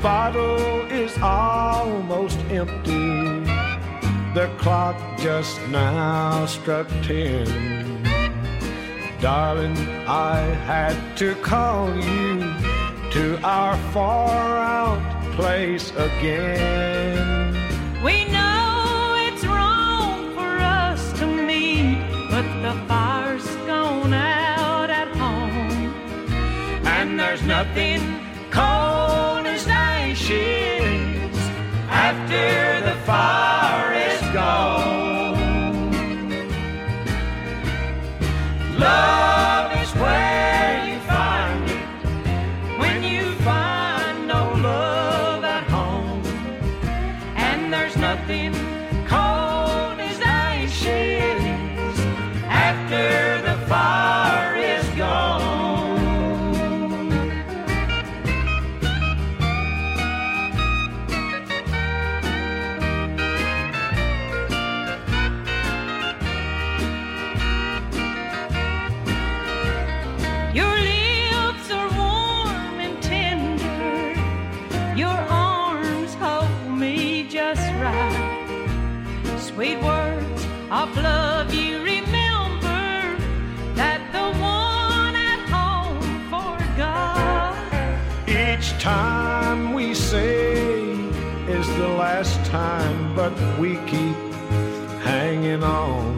bottle is almost empty. The clock just now struck ten. Darling, I had to call you to our far out place again. We know it's wrong for us to meet, but the fire's gone out at home. And there's nothing cold mexer. Sweet words of love you remember that the one at home forgot. Each time we say is the last time, but we keep hanging on.